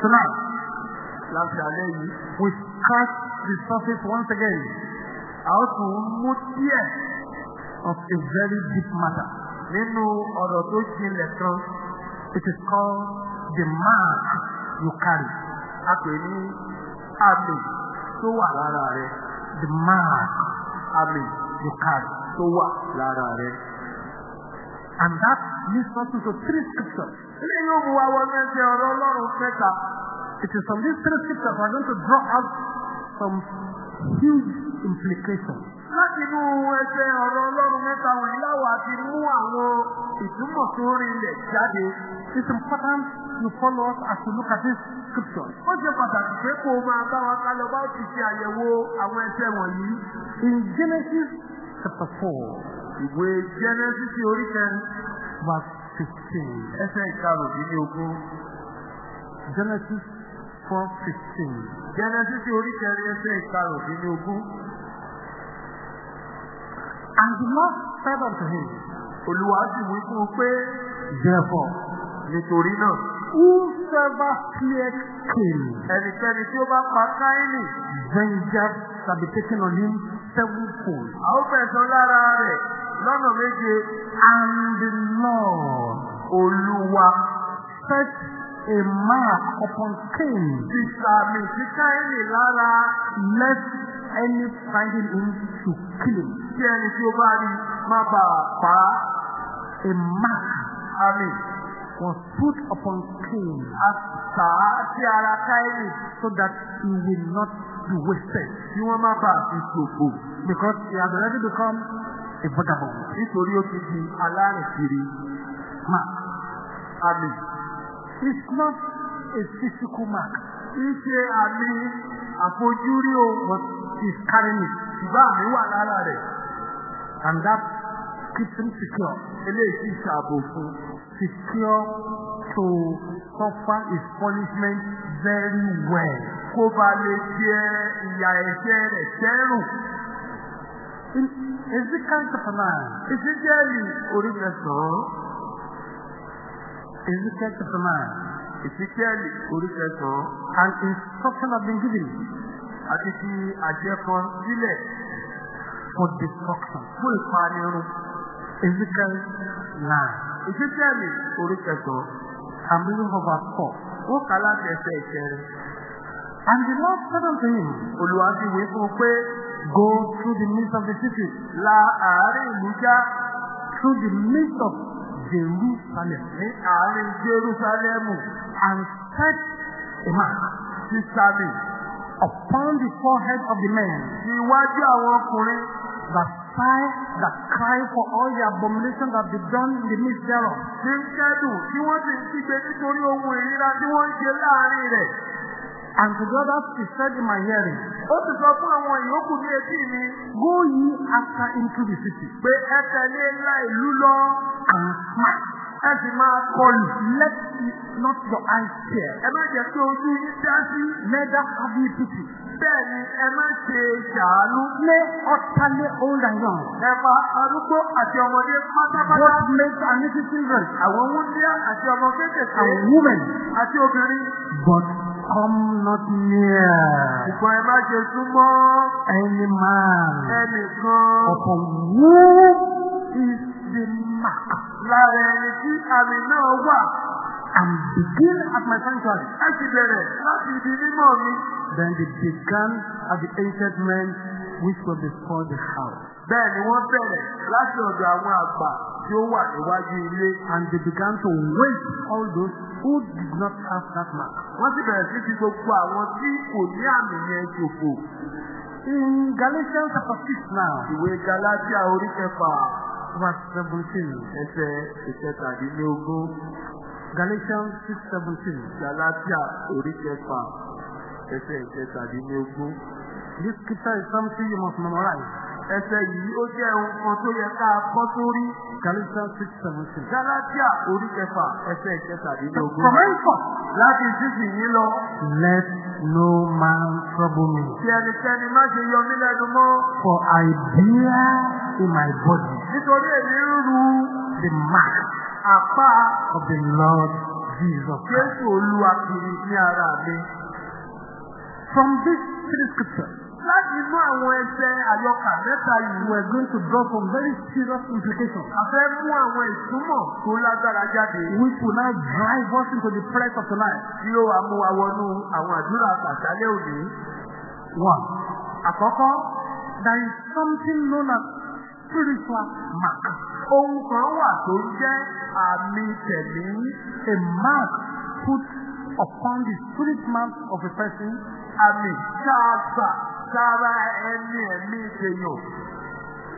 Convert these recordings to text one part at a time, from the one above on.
Tonight, láti alẹ́ yìí. we scratch the surface once again A ó tún mú díẹ̀ of a very deep matter. nínú ọ̀rọ̀ tó jinlẹ̀ kan. It is called the mark you carry. A pè ní àmì tó wà lára rẹ̀. The mark Àmì you carry. tó wà lára rẹ̀. And that leads us into three scriptures. It is from these three scriptures we're going to draw out some huge implications. Láti inú ẹsẹ̀ ọ̀rọ̀ Ọlọ́run mẹ́ta wọ̀nyí láwọ̀ àti mú àwọn ìtumọ̀ tó rinlẹ̀ jáde. It's important you follow us as we look at these scriptures. Ó ṣe pàtàkì pé kó o máa bá wa ká lọ bá ti ṣe àyẹ̀wò àwọn ẹsẹ̀ wọ̀nyí. In Genesis chapter 4, Ìwé Genesis orí kẹrin verse 15. ẹsẹ̀ ìkarùndínlógún. Genesis 4 15. Genesis orí kẹrin ẹsẹ̀ ìkarùndínlógún. And the Lord said unto him, Olúwa sì wí fún un pé Therefore, nítorí náà whosoever killeth Cain, ẹnikẹ́ni tí ó bá pa Káínì vengeance shall be taken on him sevenfold. a ó fẹ̀san lára rẹ̀ lọ́nà méje. And the Lord Olúwa set a mark upon Cain, ti sàmì sí Káínì lára lest any finding him to kill him. kí ẹni tí ó bá rí má bàa pa á. A mark Àmì was put upon Cain a kà á sí ara Káínì so that he will not be wasted. kí wọ́n má bàa fi ṣòfò Because he had already become vagabond. nítorí ó ti di alárìnkiri. Mark Àmì is not a physical mark, kì í ṣe àmì àfojúrí o but he's carrying it. ṣùgbọ́n àmì wà lára rẹ̀. And that keeps him secure. Eléyìí sì ṣàbò fún Secure to suffer his punishment very well. kó ba lè jẹ ìyà ẹ̀ṣẹ̀ rẹ̀ sẹ́rùn. In Ezekiel chapter 9, Ìsíjẹ́lì orí kẹsàn-án. Ezekiel chapter 9, Ìsíjẹ́lì orí kẹsàn-án. an instruction has been given Àti fi àjẹ kan sílẹ̀ for destruction. fún ìpanirun. Ezekiel 9, Ìsíjẹ́lì orí kẹsàn-án. I'm reading from verse 4. Ó kà láti ẹsẹ̀ ìkẹrin. And the Lord said unto him, sì wí fún pé Go through the midst of the city, la àárín ìlú já through the midst of Jerusalem, ní àárín Jerúsálẹ́mù and set a mark sí Sami. upon the forehead of the men iwájú àwọn ọkùnrin that sigh, that cry for all the abomination that be done in the midst thereof. tí ń kẹ́dùn tí wọ́n sì ń kígbe nítorí ohun ìríra tí wọ́n ń ṣe láàárín rẹ̀. And to the others he said in my hearing, Ó sì sọ fún àwọn ìyókù ní etí mi Go ye after into the city, pé ẹ tẹ̀lé ńlá ìlú lọ and smite. ẹ sì máa kọlù. Let not your eyes tear, Ẹ má jẹ́ kí ojú yín dá sí. neither have ye pity. Bẹ́ẹ̀ ni ẹ má ṣe ṣàánú. Utterly old and young, Ẹ pa arúgbó àti ọmọdé pátápátá. both maids and little children, Àwọn wúndíá àti ọmọ kéékèèké and women, àti obìnrin. but come not near Ṣùgbọ́n ẹ má ṣe súnmọ́ any man ẹnìkan upon whom is the mark, lára ẹni tí àmì náà wà. and begin at my sanctuary. Ẹ sì bẹ̀rẹ̀ láti ibi mímọ́ mi. Then they began at the ancient men which were before the house. Bẹ́ẹ̀ ni wọ́n bẹ̀rẹ̀ láti ọ̀dọ̀ àwọn àgbà tí ó wà níwájú ilé. And they began to waste all those who did not have that mark. Wọ́n sì bẹ̀rẹ̀ sí fi gbogbo àwọn tí kò ní àmì yẹn ṣòfò. In Galatians chapter 6 now, Ìwé Galatia orí kẹfà verse 17. ẹsẹ̀ ìkẹtàdínlógún. Galatians 6 17. Galatia orí kẹfà ẹsẹ̀ ìkẹtàdínlógún. This scripture is something you must memorize. Ẹsẹ̀ yìí ó jẹ́ ohun kan tó yẹ ká kọ́ sórí. Galatians 6 17. Galatia orí kẹfà ẹsẹ̀ ìkẹtàdínlógún. From henceforth, Láti ìsinsìnyí lọ, let no man trouble me, tí ẹnikẹ́ni má ṣe yọ mí lẹ́nu mọ́. for I bear in my body Nítorí èmi ń ru the mark àpá of the Lord Jesus. Jésù Olúwa kiri ní ara mi. From these three scriptures, Láti inú àwọn ẹsẹ̀ àyọkà mẹ́ta yìí, we are going to draw some very serious implications, a fẹ́ mú àwọn ìtumọ̀ tó lágbára jáde. which will now drive us into the prayer of tonight. Tí ó wà mú wa wọnú àwọn àdúrà àtàlẹ́ òní. One, Àkọ́kọ́, there is something known as spiritual mark. ohun kan wà tó jẹ́ àmì tẹ̀mí. A mark put upon the spirit man of a person Àmì tá a gbà sára ẹni ẹ̀mí ìṣèyàn.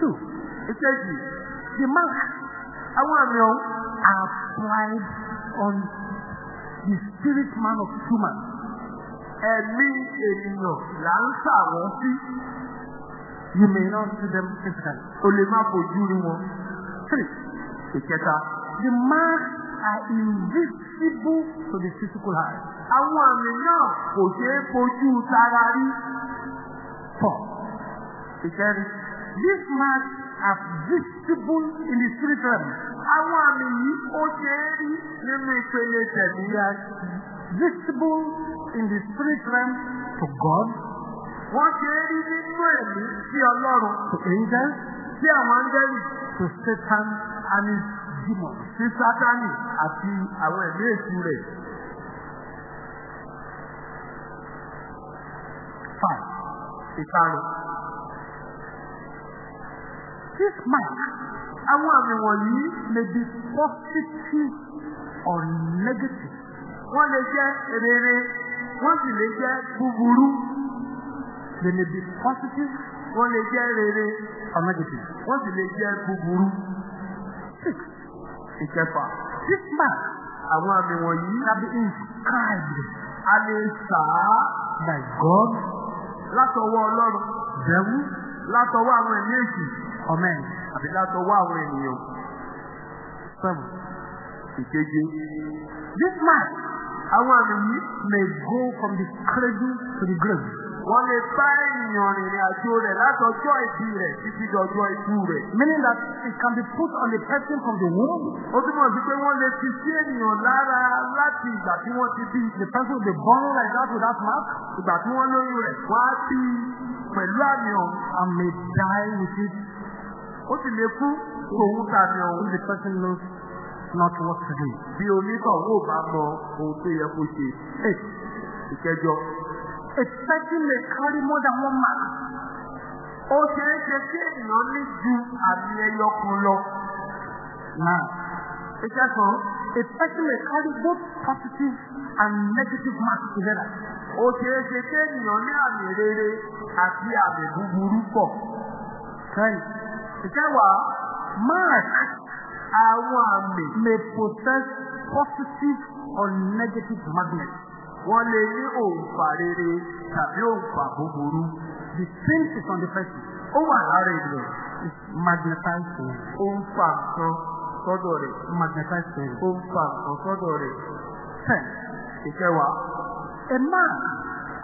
Two, Ìkejì, the mark àwọn àmì ọ̀hún are applied on the spirit man of human. ẹ̀mí ènìyàn là ń sà wọ́n sí. You may not see them physically. O lè má fojú rí wọn. Three, Ìkẹta, the marks are invisible to the physical eye. àwọn àmì náà kò ṣeé fojú tara rí. Four, Ìkẹrin, these marks are visible in the spirit realm. àwọn àmì yìí ó ṣeé rí nínú ìpele tẹ̀mí. They are visible in the spirit realm to God, Wọ́n ṣeé rí nínú ẹ̀mí sí Ọlọ́run, to angels, sí àwọn áńgẹ́lì, to Satan and his demons. sí Sátánì àti àwọn ẹ̀mí èṣù rẹ̀. Ìkarùn. this mark Àwọn àmì wọ̀nyí may be positive or negative. wọ́n lè jẹ́ rere, wọ́n sì lè jẹ́ búburú. They may be positive Wọ́n lè jẹ́ rere, or negative. wọ́n sì lè jẹ́ búburú. Six, Ìkẹfà. this mark Àwọn àmì wọ̀nyí can be inscribed a lè sà á by God, látọwọ́ Ọlọ́run, devil, látọwọ́ àwọn ẹ̀mí or men. àbí látọwọ́ àwọn ènìyàn. Seven, Ìkeje. this mark Àwọn àmì yìí may go from the cradle to the grave. Wọ́n lè bá ènìyàn rìnrìn àjò rẹ̀ látọjọ́ ìbí rẹ̀ títí dọjọ́ ikú rẹ̀. Meaning that it can be put on the person from the womb. Ó túmọ̀ sí pé wọ́n lè fi sí ènìyàn lára láti ìgbà tí wọ́n ti bí. The person will be born like that with that mark Ìgbà tí wọ́n lóyún rẹ̀, wọ́n á bí pẹ̀lú àmì ọ̀hún. and may die with it Ó sì lè kú tòun tàmì ọ̀hún. the person knows not what to do. Bí onítọ̀hún ò bá mọ ohun tó yẹ kó ṣe. Ìkẹjọ. A person may carry more than one mark. Ó ṣeé ṣe kí ènìyàn ní ju àmì ẹyọ kan lọ. Nine, Ìkẹsàn-án. a person may carry both positive and negative marks together. Ó ṣeé ṣe kí ènìyàn ní àmì rere àti àmì búburú pọ̀. Ten, Ìkẹwàá. marks Àwọn àmì may possess positive or negative magnets. Wọ́n lè ní òǹfà rere tàbí òǹfà búburú. The sin is on the person. Ó wà lára ènìyàn. Him. Ó ń fa nǹkan sọ́dọ̀ rẹ̀. Him. Ó ń sọ́dọ̀ rẹ̀. Ten, Ìkẹwàá. a mark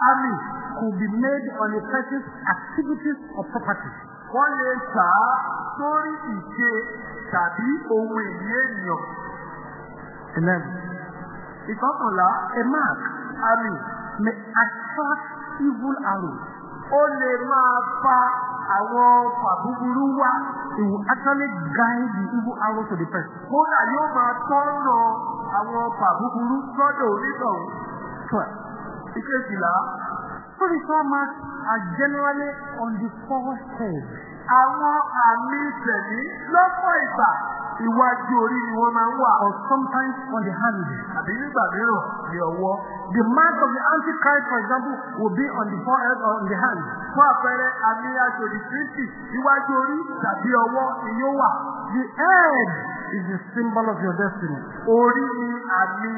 army could be made on a person's activities or property. Wọ́n lè sà á sórí ìṣe tàbí ohun ìní ènìyàn. Eleven, Ìkọkànlá. a mark Àmì. may attract evil arrows. Ó lè máa fa àwọn ọfà búburú wá. It will actually guide the evil arrows to the person. Kódà yóò máa tọ́nà àwọn ọfà búburú sọ́dọ̀ onítọ̀hún. Twelve, Ìkejìlá. spiritual marks are generally on the forehead. Àwọn àmì tẹ̀mí lọ́pọ̀ ìgbà iwájú orí ni wọ́n máa ń wà. or sometimes on the hand. Àbí nígbà mìíràn ní ọwọ́. The mark of the Antichrist, for example, will be on the forehead or on the hand. Fún àpẹẹrẹ àmì aṣòdì Kristi iwájú orí tàbí ọwọ́ ni yóò wà. The head is the symbol of your destiny, Orí ni àmì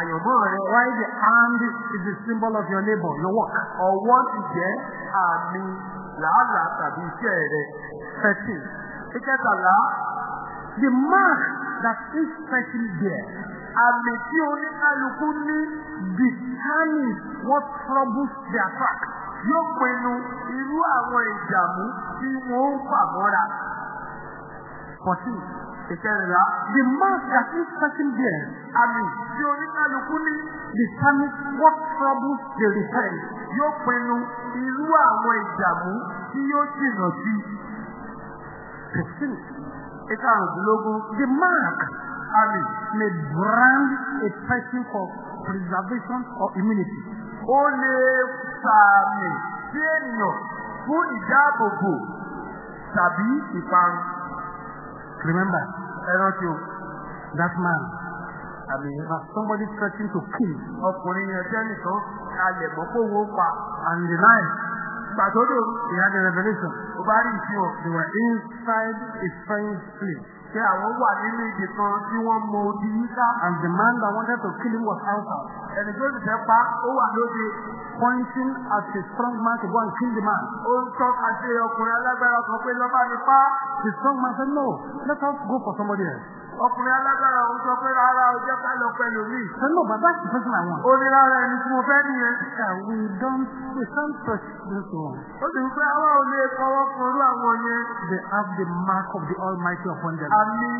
àyànmọ́ rẹ. while the hand is the symbol of your labor, your work. Ọwọ́ sì jẹ́ àmì làálàá tàbí iṣẹ́ rẹ. 13. Ìkẹtàlá, The mark that each person bears àmì tí oníkálukú ní determines what troubles their track. yóò pinnu irú àwọn ìdààmú tí wọ́n ń fà mọ́ra. 14. Ìkẹrìnlá, The mark that each person bears àmì tí oníkálukú ní determines what troubles they repel. yóò pinnu irú àwọn ìdààmú tí yóò jìnnà sí. Fifteen. ìkarùndínlógún The mark àmì may brand a person for preservation or immunity. ó lè sàmì sí ènìyàn fún ìdáàbòbò tàbí ìparun. Remember, ẹ rántí o that man àmì that somebody threatened to kill ọkùnrin yẹn tẹ́nìkan alẹ̀ mọ́ kó wo pa. and the gbàdódò he had a revelation. ó bá rí ìfihàn They were inside a strange place. pé àwọn wà nínú ibi kan tí wọ́n mọ odi yíká. And the man that wanted to kill him was outside, ẹni tó sì fẹ́ pa ó wà lóde. pointing at a strong man to go and kill the man. ó ń tọ́ka sí ọkùnrin alágbára kan pé lọ́ba ni pa. The strong man said, No, let us go for somebody else. Ọkùnrin alágbára òun sọ pé rárá o jẹ́ ká lọ pẹ̀lú mi. No, but that's the person I want. ó ní rárá ẹni tí mo fẹ́ nìyẹn. We don't, we can't touch this one. ó sì ń pẹ́ àwa ò lè fọwọ́ àwọn yẹn. They have the mark of the Almighty upon them. àmì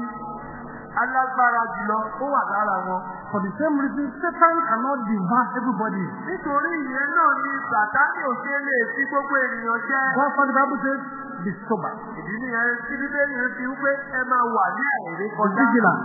alágbára jùlọ ó wà lára wọn. For the same reason, Satan cannot devour everybody. nítorí ìyẹn náà ni sàtánì ò ṣe lè fi gbogbo ènìyàn jẹ. That's what the Bible says, be sober, ìdí nìyẹn tí bíbélì ń fi wípé ẹ máa wà ní àìrí be kọjá. vigilant.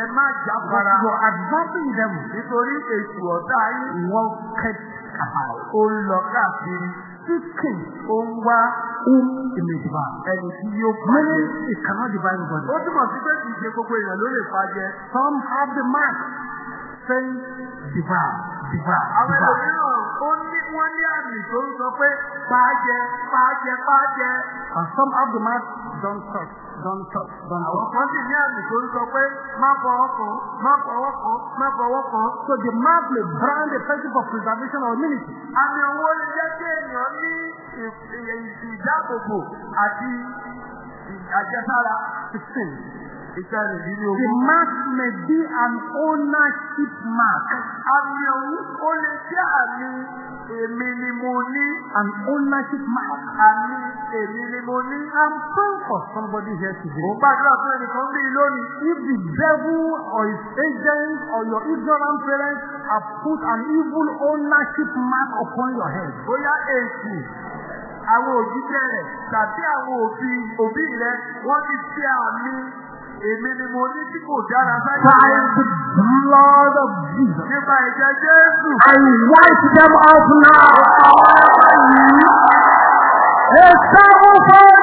ẹ má But jáfara. your advancing devil nítorí èṣù ọ̀tá yín walketh about, ó lọ káàkiri. seeking ó ń wá whom he may devour. ẹni tí yóò pa Meaning, jẹ. it cannot devour everybody. ó túmọ̀ sí pé kì í ṣe gbogbo èèyàn ló lè pa jẹ. Some have the mark saying, devour, devour, àwọn devour. ẹlòmíràn ó ní wọ́n ní àmì tó ń sọ pé pa jẹ pa jẹ pa jẹ. And some have the mark, don't touch, don't touch, don't àwọn touch. kan sì ní àmì tó ń sọ pé má fọwọ́ kan má fọwọ́ kan má fọwọ́ kan. So the mark may brand a person for preservation or immunity. àmì owó lè jẹ́ kí èèyàn ní ìdáàbòbò àti àjẹsára. 16. The mark may be an ownership mark. àmì òun ó lè jẹ́ àmì èmi ni mo ní. An ownership mark. àmì èmi ni mo ní. I'm praying for somebody here Mo today. gbàdúrà fún ẹnìkan bí lónìí. If the devil or his agents or your ignorant parents have put an evil ownership mark upon your head, Bóyá èsì àwọn òjíṣẹ́ rẹ̀ tàbí àwọn òbí rẹ̀ wọ́n ti fi àmì èmi ni mo ní tí kò dára by sáyé. the blood of Jesus, Nípa ìjẹ́ Jésù. I wipe them off now. A sevenfold devil.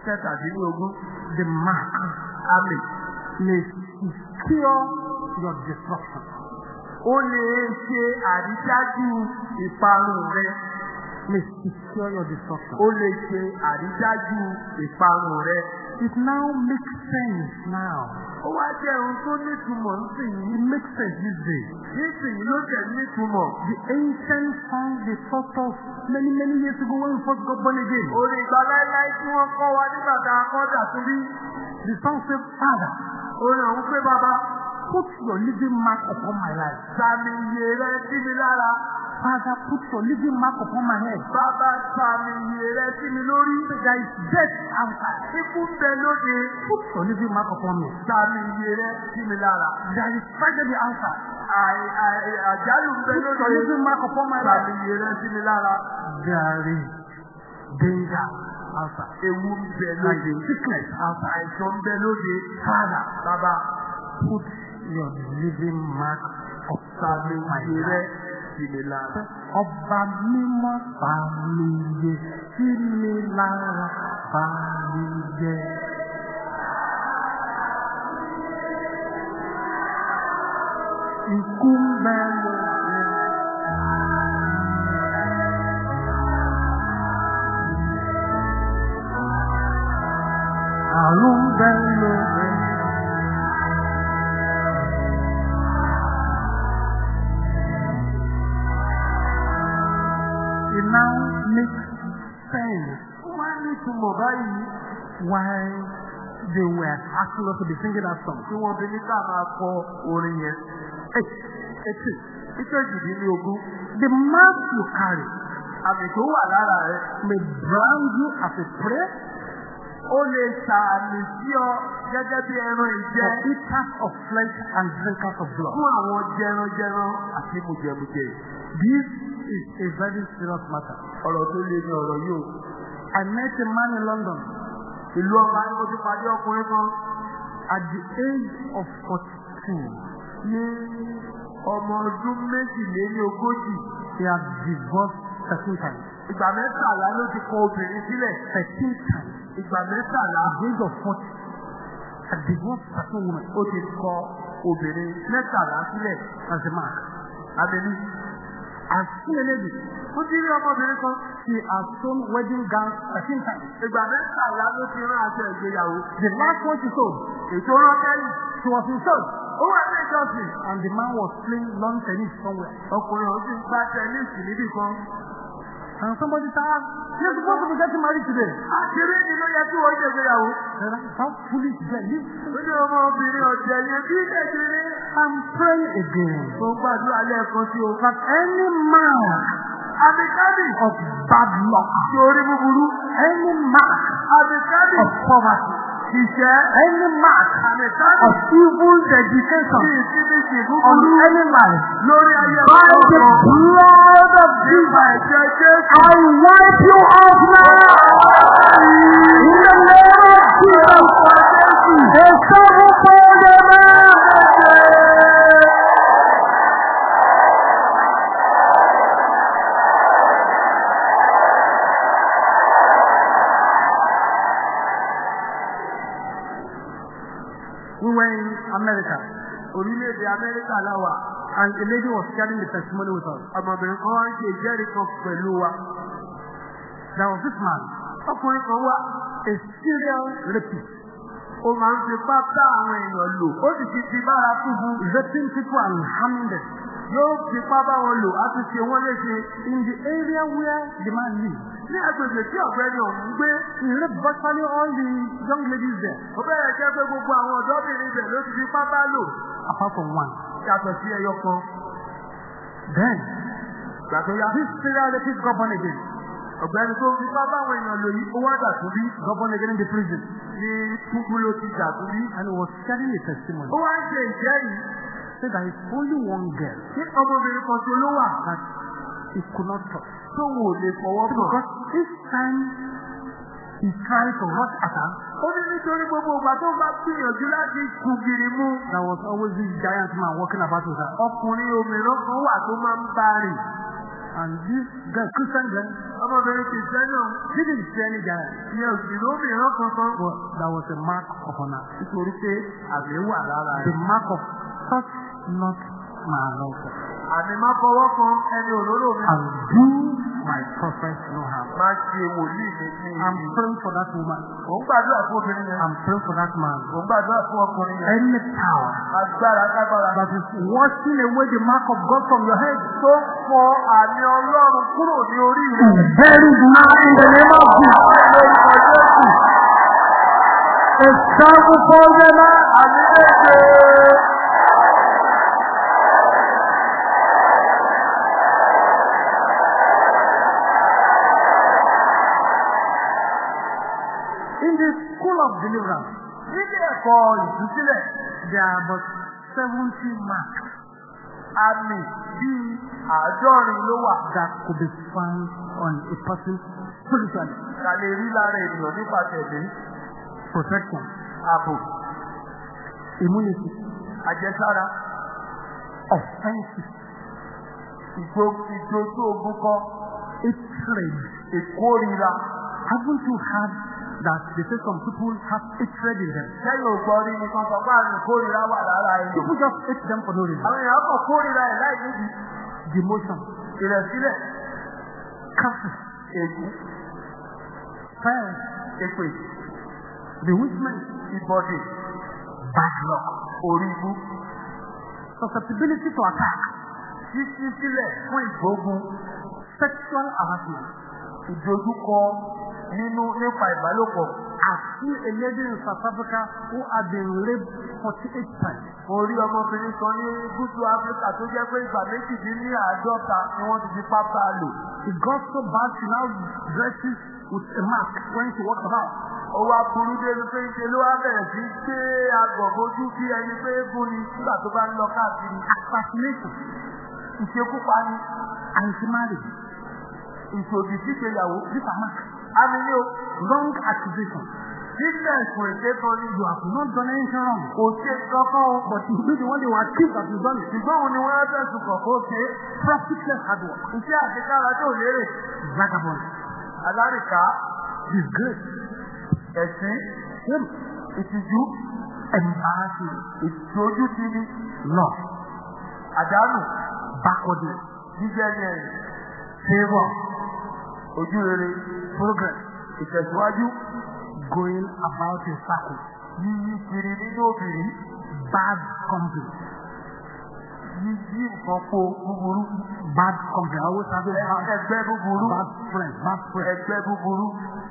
Ìkẹtàdínlógún. The mark Àmì. may secure your destruction. Ó lè ṣe àrídájú ìparun rẹ̀. May secure your destruction. Ó lè ṣe àrídájú ìparun rẹ̀. It now makes sense now. Ó wá jẹ́ ohun tó nítumọ̀ nísìnyí. It makes sense these days. Nísìnyí ló jẹ́ nítumọ̀. The ancient song they taught us many, many years ago when we first got born again. Orí ìgbà láíláí tí wọ́n kọ́ wa nígbà tá a kọ́ dàtúbí. The song said, Father, Orin ọ̀hún pé bàbá. put your living mark upon my life. Sàmì iye rẹ̀ sí mi lára. Father, put your living mark upon my head. Bàbá sàmì rẹ̀ sí mi lórí. There is death outside. Ikú ń bẹ lóde. Put your living mark upon me. Sàmì rẹ̀ sí mi lára. There is tragedy àì- Àjálù ń bẹ Put your lóde. living mark upon my Sàmì life. iye rẹ̀ sí mi lára. There is danger outside. Ewu ń bẹ lóde. sickness outside. Àìsàn ń bẹ lóde. Father, Bàbá put your living mark sàmì upon my life. Sí mi lára. Ọba mímọ́ fàmìyè sí mi lára fàmìyè. Ikú ń bẹ lóde. Àrùn ń bẹ nítumọ̀ báyìí. why they were asking us to be singing that song. tí wọ́n fi ní ká máa kọ orin yẹn. Eighteen. ìkejìdínlógún The mark you carry àmì tó wà lára rẹ̀ may brand you as a prey ó lè ṣàmì sí ọ gẹ́gẹ́ bí ẹran for ìjẹ eaters of flesh and drinkers of blood. fún àwọn jẹranjẹran àti mùjẹmùjẹ. This is a very serious matter. ọ̀rọ̀ tó le ní ọ̀rọ̀ o. I met a man in London ìlú ọba ní ti pàdé ọkùnrin kan at the age of 42. ní ọmọ ọdún méjìlélógójì. He had divorced 13 times. ìgbà mẹ́tàlá ló ti kọ obìnrin sílẹ̀. 13 times. ìgbà mẹ́tàlá At the age of 40, had divorced 13 women. ó ti kọ obìnrin mẹ́tàlá sílẹ̀. As a mark. Àbẹ̀ní. I've seen a lady. Mo ti rí ọmọbìnrin kan. She has sewn wedding gowns 13 times. Ìgbà mẹ́tàlá ló ti rán aṣọ ìgbéyàwó. The last one she sold, Ètò rán kẹ́yìn. she was in church. Ó wà ní ìjọsìn. And the man was playing lawn tennis somewhere. Ọkùnrin ọ̀hún ti ń gbá tẹ́nísì níbì kan. And somebody said, ah, you're supposed to be getting married today. Àṣírí ló yẹ kí wọ́n ṣe ìgbéyàwó. How foolish girl. You- Ó ní ọmọbìnrin ọ̀jẹ̀ yẹn bí kékeré. I'm praying again. Mo ń gbàdúrà lẹ́ẹ̀kan sí o. That any man of bad luck, ti orí búburú. any mark of poverty, ìṣẹ́. any mark of evil ìsinmi on búburú. any life, Lórí ayé by the blood of Jesus, Jésù. I wipe you off now. In the name of Jesus, sevenfold Amẹ́ríkà láwà. and a lady was sharing the testimony with us. Ọmọbìnrin kan wá ń ṣe ìjẹ́rìí pẹ̀lú wa. There was this man, Ọkùnrin kan wà. a serial rapist, Ó máa ń fipá bá àwọn èèyàn lò. Ó sì ti fi bára fúnfú. raping people and harming them. Yóò fipá bá wọn lò. Á ti ṣe wọ́n léṣe. In the area where the man lives, Ní agbègbè tí ọ̀gbẹ́ni ọ̀hún ń gbé. raped virtually all the young ladies there, Ó bẹ̀rẹ̀ jẹ́ pé gbogbo àwọn ọ̀dọ́bìnrin ibẹ̀ ló ti fipá bá lò. apart from one. Yàtọ̀ sí ẹyọ kan. Then, Ìgbà tó yá. this serial rapist born again, Ọ̀gbẹ́ni tó fipá bá àwọn èèyàn lò yìí. Ó wá dà tún bí. born again in the prison, Ní túbú ló ti dà tún bí. and he was sharing a testimony. Ó wá ń ṣe ìjẹ́rìí. Said there is only one girl Ní ọmọbìnrin kan wà. that he could not touch. Tóun ò lè fọwọ́ kàn. Because each time he tried to rush at her, Ó ní nítorí gbogbo ìgbà tó bá gbìyànjú láti kù gìrì mú. there was always this giant man walking about with her. Ọkùnrin òmìnira kan wà tó. And this girl, Christian girl, Ọmọbìnrin kìí náà she didn't see any giant. ní òsìrì òmìnira kankan. But there was a mark upon her. Nítorí pé àmì wà lára The rẹ̀. mark of touch not my anointed. Àmì má fọwọ́ kan ẹni òróró mi. And do my prophet no harm. Má ṣe wòlíì mi ní I'm ibi. praying for that woman. Mò ń gbàdúrà fún obìnrin yẹn. I'm praying for that man. Mò ń gbàdúrà fún ọkùnrin yẹn. Any power Agbára kágbára. that is washing away the mark of God from your head, Tó ń fọ àmì Ọlọ́run kúrò ní orí rẹ̀. buried now in the name of Jesus. Lórúkọ Jésù. A sevenfold amen. Àmì méje. Of deliverance, Nílé ẹ̀kọ́ ìtúsílẹ̀. there are but 70 marks Àmì bíi àádọ́rin ló wà. that could be found on a person spiritually. Ká lè rí lára ènìyàn nípa tẹ̀lé. Protection, Ààbò. immunity, Àjẹsára. offenses, Ìjó ìjó ogun kọ́. hatred. Ìkórira. Haven't you heard that they say some people have hatred in them? Lẹ́yìn ògbọ́ rí nìkan sọ pé àmì ìkórira wà lára ènìyàn. People just hate them for no reason. Àwọn èèyàn kàn kórira ẹ̀ láì níbi. Demotion, Ìrẹ̀sílẹ̀. curses, Ègún. fire, Èpè. bewitchment, Ìbọ̀dè. bad luck, Orí susceptibility to attack, Títí sílẹ̀ fún ìgbógun. sexual harassment, Ìdojúkọ nínú nípa ìbálòpọ̀. Lady in South Africa who had been raped 48 times. Mo rí ọmọbìnrin kan ní gúúsù Áfíríkà tó jẹ́ pé ìgbà méjìdínláàádọ́ta ni wọ́n ti fi pápá lò. It got so bad she now dresses with a mask when she walks about. Ó wá burú débi pé ṣe ló wá bẹ̀rẹ̀ sí gbé agbọ̀gbójú bí ẹni pé fún ni nígbà tó bá ń lọ káàkiri. Assassination. Ìṣekúpani, And she married. ìṣòdì sígbéyàwó. These are marks. O, Wrong accusation. nígbà ẹ̀sùn èké kan ni You have not done anything wrong. kò ṣe o. But you be the one they were accused that you've done it. Ṣùgbọ́n òun ni wọ́n á fẹ̀sùn kàn kó ṣe. Profitless hard work. Iṣẹ́ àṣekára tó lérè. Vagabond. Alárìká, Disgrace. ẹ̀sìn, Shame. ìtìjú, Embarrassment. ìtọ́jú ti ní, Loss. àdánù, Backwardness. jíjẹ́ ní ẹ̀yìn, Favor. Ojú rere, Progress. ìtẹ̀síwájú, Going about in circles. yíyí kiri nínú òbìrí, Bad company. yíyí po búburú, Bad company. A bad, ẹgbẹ́ búburú, bad friend. Bad friend. ẹgbẹ́ búburú,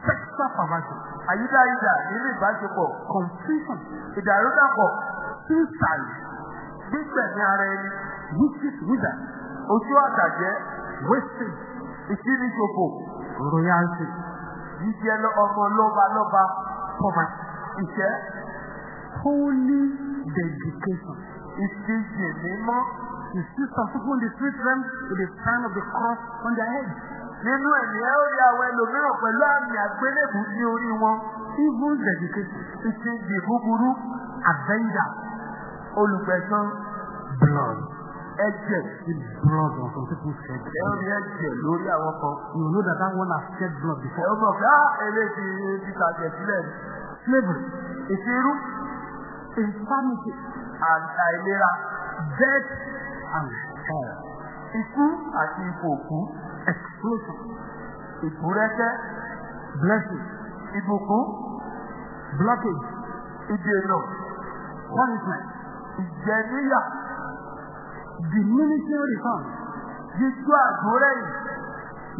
Sexual perversion. àyídáyídà nínú ìbáṣepọ̀, Confusion. ìdàrúdàpọ̀, Suicide. gbígbẹ̀mí ara ẹni, Witches, wizards. ojú àtàjẹ́, Wastage. ìkíníṣòfò, Royalty. jíjẹ́ ọmọ lọ́ba lọ́ba, Poverty. ìṣẹ́, Holy dedication. ìfijì mímọ́, people in the street realm with the sign of the cross on their head. nínú ẹ̀mí ẹ ó rí àwọn ẹlòmíràn pẹ̀lú àmì àgbélébù ní orí wọn. Evil dedication. ìkejì búburú Avenger. olùgbẹ̀san Blood. Ẹ̀jẹ̀ The blood on some people's head. ẹ ó rí ẹ̀jẹ̀ lórí àwọn kan. You know that that one has shed blood ẹ before. ó mọ̀ pé á eléyìí ti tàjẹ̀ sílẹ̀. Slavery. ìṣirú Infirmity. àìlera Death and hell. ikú àti ipò òkú Explosion. ìbúrẹ́kẹ́ Blessing. ìbùkún Blockage. ìdènà Punishment. ìjẹníyà Diminishing return. jíjú àgbórẹ́yìn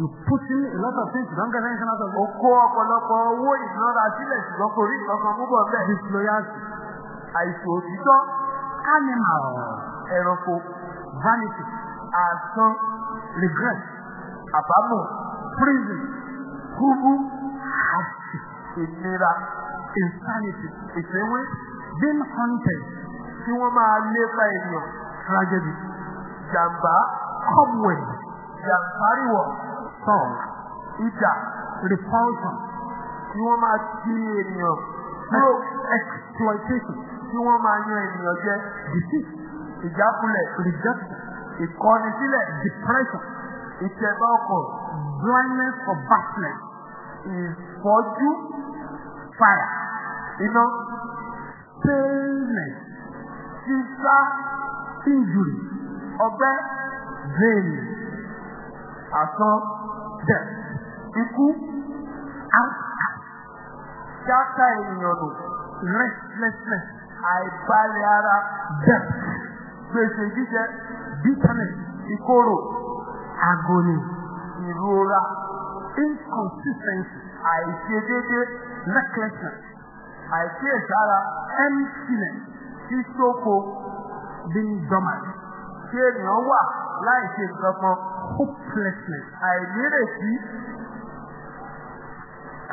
You put in a lot of things, don't get anything out of it. kó ọ̀pọ̀lọpọ̀ owó ìnára sílẹ̀ ṣùgbọ́n kò rí nǹkan kan mú bọ̀ bẹ́ẹ̀. Disloyalty. àìsàn òtítọ́ Animal. ẹranko Vanity. àsán Regret. àbámọ̀ Prison. kúbú Hardship. ìnira Insanity. ìfẹ́wé Being haunted. tí wọ́n máa lépa ènìyàn Tragedy. Jàǹbá Cobweb. jàǹbáríwọ̀ Sorrow. ìjà Repulsion. tí wọ́n máa ti ènìyàn kúrò Exploitation. tí wọ́n máa yan ènìyàn jẹ Deceit. ìjákulẹ̀ Rejection. ìkọnisílẹ̀ Depression. ìtẹ̀bá ọkàn Blindness for backness. ìfọ́jú Fire. iná Paleness. sísá Injury. Ọgbẹ́ Vein. àsán Death. ikú Outcast. jáká ènìyàn nù Restlessness. àìbalẹ̀ ara Death. gbèsè jíjẹ Bitterness. ìkorò Agony. ìrora Inconsistency. àìṣedédé Recklessness. àìkíyèsára Emptiness. ṣíṣófo Being dormant. Kí ènìyàn wà láì ṣe nǹkan kan Hopelessness. àìnírètí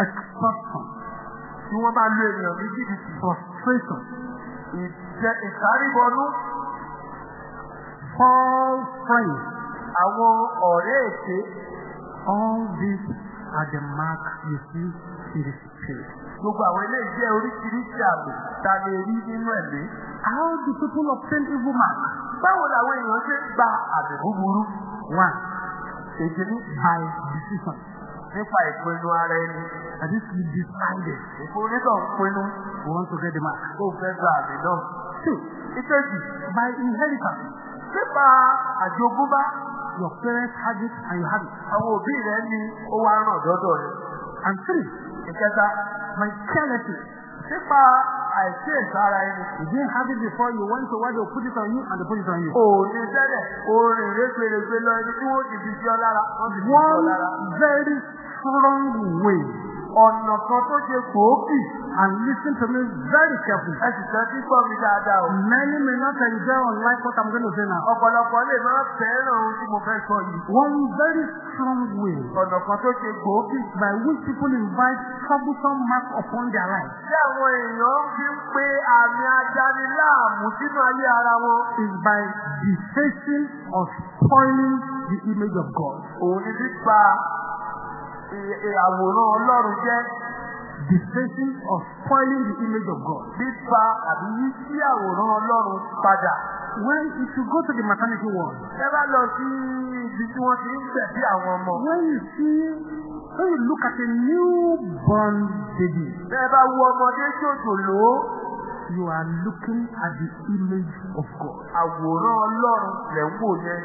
Extortion. tí wọ́n máa lo ènìyàn ní jìbìtì Frustration. ìjẹ ìkáríbọnú False friends. àwọn ọ̀rẹ́ èké All these are the marks you see in the spirit. gbogbo àwọn ilé jẹ́ oríṣiríṣi àmì ta lè rí nínú ẹ̀mí. How do people obtain evil marks? Báwo làwọn èèyàn ṣe gba àmì búburú One, èdè ní by decision. nípa ìpinnu ara ẹni That is, you decided ìfowópamọ́ pinnu you want to get the mark. tó fẹ́ gba àmì náà. Two, ìkejì by inheritance. nípa àjogúnbá Your parents had it and you had it. àwọn òbí rẹ ní ó wá ràn dọ́dọ̀ rẹ. And three, ìkẹta by carelessness. nípa àìsí ìsára ẹni. You didn't have it before you went to where they put it on you and they put it on you. òní tẹ́lẹ̀ orin rẹ́gbẹ̀rẹ̀gbẹ̀ lọ ẹni tí wọ́n ti fi sí ọ lára. One very strong way ọ̀nà kan tó ṣe gbòógì. And listen to me very carefully. Ẹ sì tẹ́tí gbọ́ mi dáadáa o. Many may not enjoy or like what I'm going to say now. Ọ̀pọ̀lọpọ̀ lè máa fẹ́ràn ohun tí mo fẹ́ sọ yìí. One very strong way Ọ̀nà kan tó ṣe gbòógì. by which people invite troublesome marks upon their lives Tí àwọn èèyàn fi ń pe àmì ajaniláàmú sínú ayé ara wọn. is by defacing or spoiling the image of God. Òun ni pípa ì- ì- àwòrán Ọlọ́run jẹ́. Defacing or spoiling the image of God. Pípa àbí yí sí àwòrán Ọlọ́run padà. When if you go to the maternity ward, Ẹ bá lọ sí ibi tí wọ́n ti ń gbẹ̀bí àwọn ọmọ. when you see, when you look at a newborn baby, Ẹ bá wo ọmọdé ṣòjòló. you are looking at the image of God. Àwòrán Ọlọ́run lẹ̀ ń wò yẹn.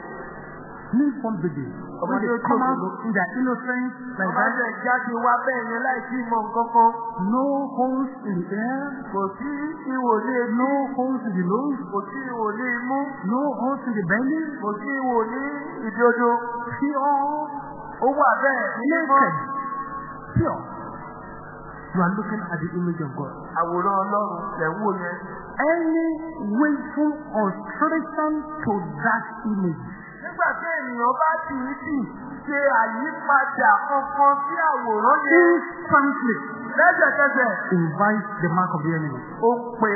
Newborn baby, when they come out in their innocence like that, jẹ́ jáde wá bẹ́ẹ̀ yẹn láìsí ìmọ̀ nǹkan kan. no holes in the air, Kò sí ihò ní inú. no holes in the nose, Kò sí ihò ní imú. no holes in the belly, Kò sí ihò ní ìdodo. pure, Ó wà bẹ́ẹ̀ ní naked, pure. You are looking at the image of God. Àwòrán Ọlọ́run lẹ̀ wò yẹn. Any willful alteration to that image Nígbà tí ènìyàn bá tì í tì ṣe àyípadà kankan sí àwòrán yẹn. instantly Lẹ́sẹ̀kẹsẹ̀ invites the mark of the enemy. ó pe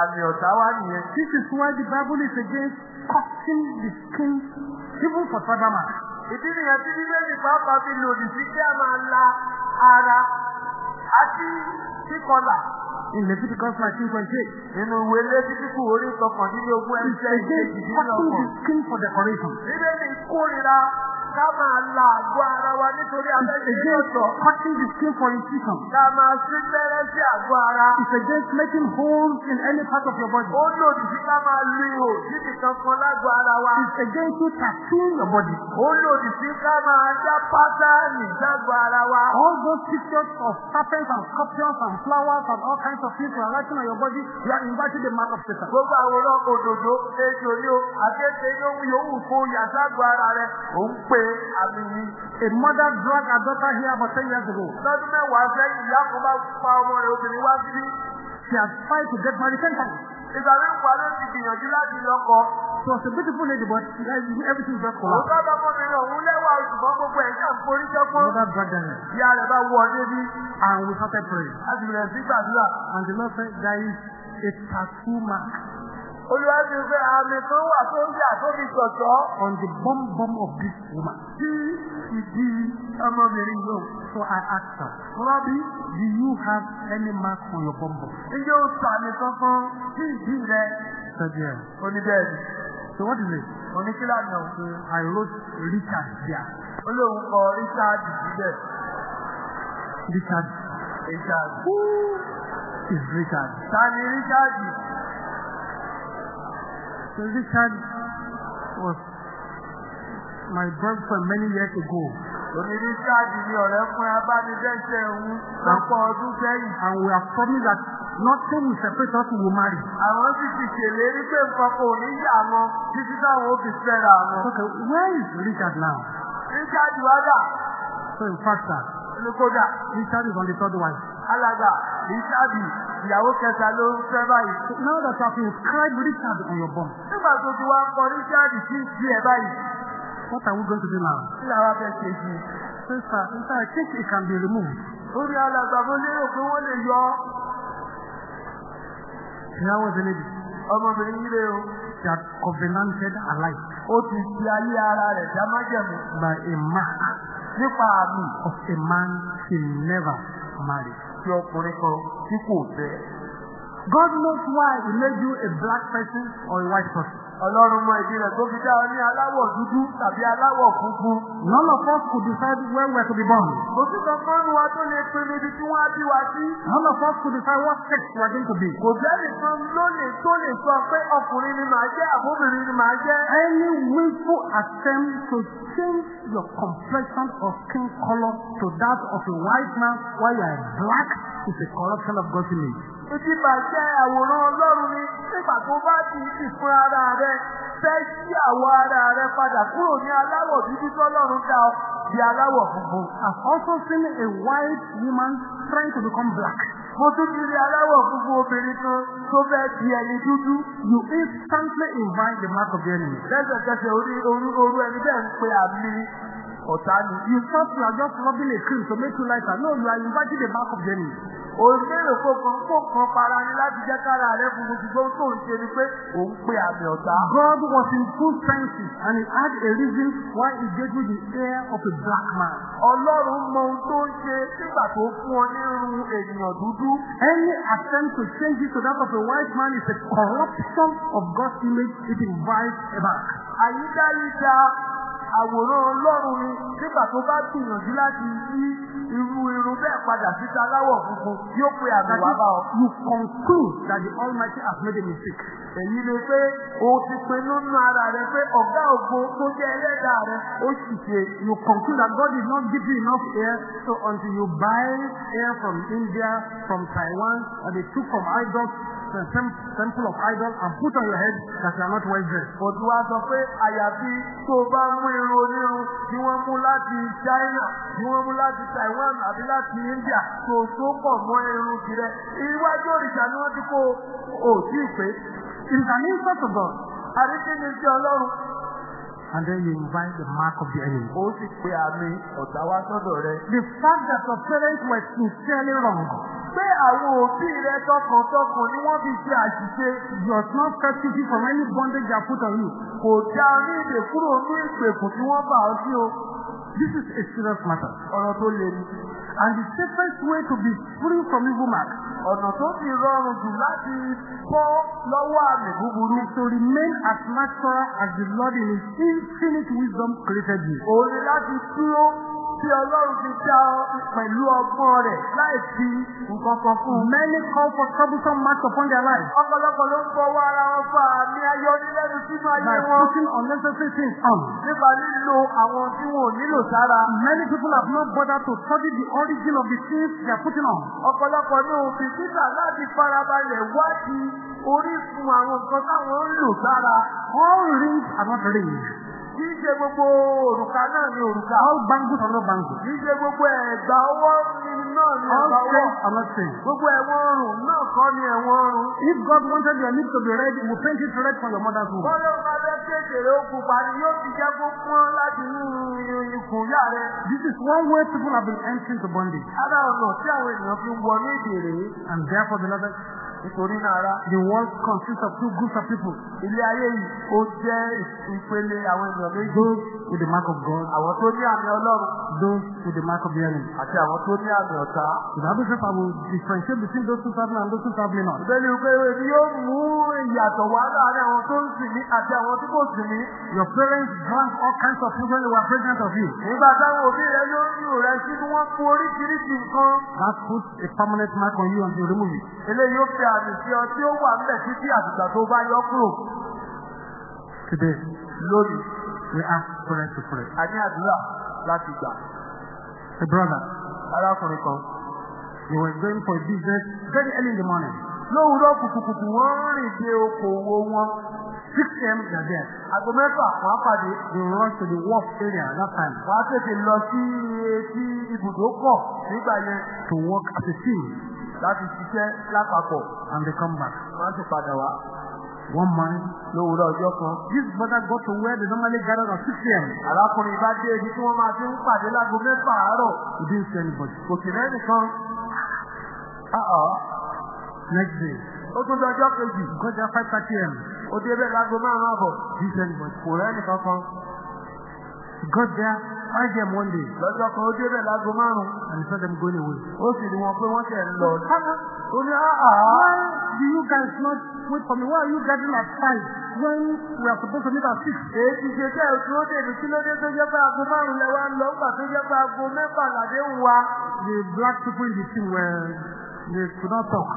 àmì ọ̀tá wá nìyẹn. This is why the Bible is against cutting the skin, even for tribal marks. Ìdí nìyẹn tí Bíbélì pàápàá fi lòdì sí kí a máa la ara àti kíkọlà In Leviticus 19:28, nínú ìwé Létítíkù orí kọkàndínlógún it's ẹsẹ̀ against cutting the ìkejìdínlọ́gbọ̀n. skin for decoration. Bíbélì kórìíra ká máa la àgọ́ ara wa nítorí It's against lọ́tọ̀. cutting the skin for incision. Ká máa sí sí àgọ́ ara. It's against making holes in any part of your body. Ó lòdì sí ká máa lu ihò síbi kankan lágọ̀ọ́ ara wa. It's against you tattooing your body. Ó lòdì sí ká máa dá ara wa. All those pictures of serpents and scorpions and flowers and all kinds of things you are writing on your body, you are inviting the mark of Satan. Gbogbo àwòrán òdòdó, ejò ní o, àkéte ní ohun yòówù fún yàtàgbọ́ ara rẹ̀, ò ń pe àmì yìí. A mother dragged her daughter here about 10 years ago. Lọ́dún mẹ́wàá sẹ́yìn, ìyá kan bá pa ọmọ rẹ̀ obìnrin wá síbí. She has tried to get married 10 times. Ìgbà mi pa ló ti gbìyànjú láti lọ́kọ. She was a beautiful lady, but everything just collapsed. Òótọ́ lọ́mọbìnrin ọ̀hún lẹ́wà ṣùgbọ́n gbogbo ẹ̀ ṣàn forí sọ́pọ́n. Mother dragged her here. Ìyá rẹ̀ bá wọ débi. And we started praying. Láti bẹ̀rẹ̀ sí gbàdúrà. And the Lord said, there is a tattoo mark Olúwa ti fẹ́ àmì kan wà tó ń yà tó fi sọ̀tọ̀ on the bum bum of this woman. sí ìdí ọmọbìnrin yóò. So I asked her, Rabbi, do you have any mark on your bum bum? Ǹjẹ́ o sàmì kankan sí ìdí rẹ̀? Yeah. Oníbẹ̀rẹ̀. So what is it? Oníkílànà So I wrote Richard there. olóhùn kọ Richard síbẹ̀. Richard. Richard. Who is Richard? Ta ni Richard? So Richard was my boyfriend many years ago. Òní Richard ni ọ̀rẹ́ fún abánidẹ́sẹ̀ òun lọ́pọ̀ ọdún sẹ́yìn. And we have promised that nothing will separate us, will marry. Àwọn sì ti ṣèlérí pé nǹkan kò ní yà wọn títí táwọn òbí fẹ́ra wọn. Okay, where is Richard now? Richard wá dà So in fact, sir. Richard is on the third wife. Alàgbà Richard ìyàwó kẹta ló ń fẹ́ báyìí. Now that you have inscribed Richard on your bum, Nígbà tó ti wá kọ Richard sí sí ẹ̀ báyìí. what are we going to do now? Kí làwọn fẹ́ ṣe sí? Sir, I think it can be removed. Orí alàgbà mo lérò pé wọ́n lè yọ was the lady. ọmọbìnrin yìí lé o. She had covenanted life Ó ti fi ayé ara rẹ̀ dá májẹ̀mú by a mark nípa àmì of a man she never married. tí ọkùnrin kan tí kò fẹ́. God knows why he made you a black person or a white person. Ọlọ́run mọ ìdí rẹ̀ tó fi dá ọ ní aláwọ̀ dúdú tàbí aláwọ̀ funfun. None of us could decide when we are to be born. Kò sí kankan nu wa tó lè pinnu ibi tí wọ́n á bí wa sí. None of us could decide what sex we are going to be. Kò jẹ́ nìkan lónìí tó lè sọ pé ọkùnrin ni màá jẹ́ àbóbìnrin ni màá jẹ́. Any willful attempt to change your complexion or skin color to that of a white man while you are black is a corruption of God's image. Ibi bàjẹ́ àwòrán Ọlọ́run ni nígbà tó bá ti fún ara rẹ̀ fẹ́ yí àwọ̀ ara rẹ̀ padà kúrò ní aláwọ̀ dúdú tó Ọlọ́run dá ọ di aláwọ̀ funfun. I've also seen a white woman trying to become black. Mo tún ti rí aláwọ̀ funfun obìnrin kan tó fẹ́ di ẹni dúdú. You instantly invite the mark of the enemy. Lẹ́sẹ̀kẹsẹ̀ orí orú ẹni bẹ́ẹ̀ ń pe àmì ọ̀tá. You thought you are just rubbing a cream to make you lighter. No, you are inviting the mark of the enemy. Òṣèré kó kan kó kan para ni láti jẹ́ kára rẹ̀ funfun ṣùgbọ́n tó ń ṣe ni pé òun pe àmì ọ̀tá. God was in full senses and he had a reason why he gave you the hair of a black man. Ọlọ́run mọ ohun tó ń ṣe nígbà tó fún ọ nírun ènìyàn dúdú. Any attempt to change it to that of a white man is a corruption of God's image. It invites a mark. Àyídáyídá àwòrán Ọlọ́run ni nígbà tó bá gbìyànjú láti yí irú irun bẹ́ẹ̀ padà síta láwọ̀ funfun yóò pe àmì wá bá ọ. you conclude that the Almighty has made a mistake. Èyí ni pé o ti pinnu nínú ara rẹ pé ọ̀gá ògo tó jẹ́ ẹlẹ́dàá rẹ ó sì ṣe. You conclude that God did not give you enough hair, so until you buy hair from India, from Taiwan, and they took from idols, the tem- temple of idol, and put on your head that you are not well dressed. Tí wá sọ pé àyàfi tó bá mú irun onírun tí wọ́n mú láti China, tí wọ́n mú láti Taiwan àbí láti India tó tó pọ̀ mọ́ irun tirẹ̀. Iwájú òrìṣà ni wọ́n ti kó o tí ì pé. It is an insult to God. Àríkí ni sí Ọlọ́run. And then you invite the mark of the enemy. Ó sì pe àmì ọ̀tá wá sọ́dọ̀ rẹ. The fact that your parents were sincerely wrong Pé àwọn òbí rẹ tọkàntọkàn ni wọ́n fi ṣe àṣìṣe. does not set you free from any bondage they put on you. Kò já ọ ní ìdè kúrò ní ìgbèkùn tí wọ́n bá ọ sí o. This is a serious matter. Ọ̀rọ̀ tó le ni. And the safest way to be free from evil mark Ọ̀nà tó ti rọrùn jù láti bọ́ lọ́wọ́ àmì búburú. is to remain as natural as the Lord in His infinite wisdom created you. Òun ni láti dúró tí Ọlọ́run ti dá ọ pẹ̀lú ọgbọ́n rẹ̀ láì fi nǹkan kan fún. Many for troublesome marks upon their lives Ọ̀pọ̀lọpọ̀ ló ń fọwọ́ ara wọn fa àmì ayọnilẹ́nu sínú by ayé wọn. putting unnecessary things on. Nípa lílo àwọn tí wọn ò nílò sára. Many people have not bothered to study the origin of the things they are putting on. Ọ̀pọ̀lọpọ̀ ní òfin títà láti farabalẹ̀ wádìí orísun àwọn nǹkan táwọn ń lò sára. All rings are not rings. Kì í ṣe gbogbo òrùka náà ni òrùka. All bangles are not bangles. Kì í ṣe gbogbo ẹ̀gbà ọwọ́ ni náà ni All ẹ̀gbà ọwọ́. chains are not chains. Gbogbo ẹ̀wọ̀n ọrùn náà kọ́ ni ẹ̀wọ̀n ọrùn. If God wanted your lips to be red, He will paint it red from your mother's womb. Bọ́lá ọba bẹ́ kékeré pupa ni yóò ti jẹ́ kó pọ́n láti inú ikùn yá rẹ̀. This is one way people have been entering to bondage. Ara ọ̀nà tí àwọn ènìyàn fi wọ ní èdè rèé. And therefore, beloved, Nítorí náà the world consists of two groups of people. Ilé ayé yìí ó jẹ́ ìpele àwọn ènìyàn méjì. Those with the mark of God, Àwọn tó ní àmì Ọlọ́run those with the mark of the enemy. àti àwọn tó ní àmì ọ̀tá. The Bible says I will differentiate between those who serve me and those who serve me not. Ìbéèrè pé èmi yóò mú ìyàtọ̀ wá láàárín àwọn tó ń sìn mí àti àwọn tí kò sìn mí. Your parents drank all kinds of food when they were pregnant of you. Nígbà táwọn òbí rẹ yóò ní rẹ sínú wọn fún oríṣiríṣi nǹkan. That puts a permanent mark on you until you remove it. Eléyìí yóò fi àmì sí ọ tí ó wà ńbẹ̀ títí àtìgbà tó bá yọ kúrò. Today, Lónìí, we ask prayer to pray. a ní àdúrà láti gbà. A brother, Arákùnrin kan. they were going for business very early in the morning. Lówùúrọ̀ kùtùkùtù wọ́n rìn dé okòwò wọn. 6 a.m. they're there. Àgbo mẹ́fà wọ́n pàdé. They rush to the wharf area at that time Wọ́n á tètè lọ sí etí ibùdókọ̀ nígbà yẹn to work as a team láti ṣiṣẹ́ lápapọ̀. and they come back. Wọ́n á sì padà wá. One morning, Lówùúrọ̀ ọjọ́ kan. this brother got to where they normally gather at 6 a.m. Arákùnrin bá dé ibi tí wọ́n máa ti ń pàdé lágbo mẹ́fà àárọ̀. He didn't see anybody. Kò sì rẹ́nìkan. Àà. Next day, Ó tún dọjọ́ kejì. he got there 5.30 a.m. Ó dé bẹ́ẹ̀ lágbo márùn-ún àbọ̀. Didn't see anybody. Kò rẹ́nìkan kan. Got there 5 a.m. one day Lọ́jọ́ kan ó dé bẹ́ẹ̀ lágbo márùn-ún. and he saw them going away. Ó sì rí wọn pé wọ́n ṣẹ̀ ń lọ. Ó ní àà. Why do you guys not wait for me? Why are you gathering at 5 when we are supposed to meet at 6? Èyí ṣe tẹ́ òtún ó dèbí kí ló dé tó jẹ́ pé aago márùn-ún lẹ wá ń lọ nígbà tó jẹ́ pé aago mẹ́fà làdé ń wa. The black people in the team were, they could not talk.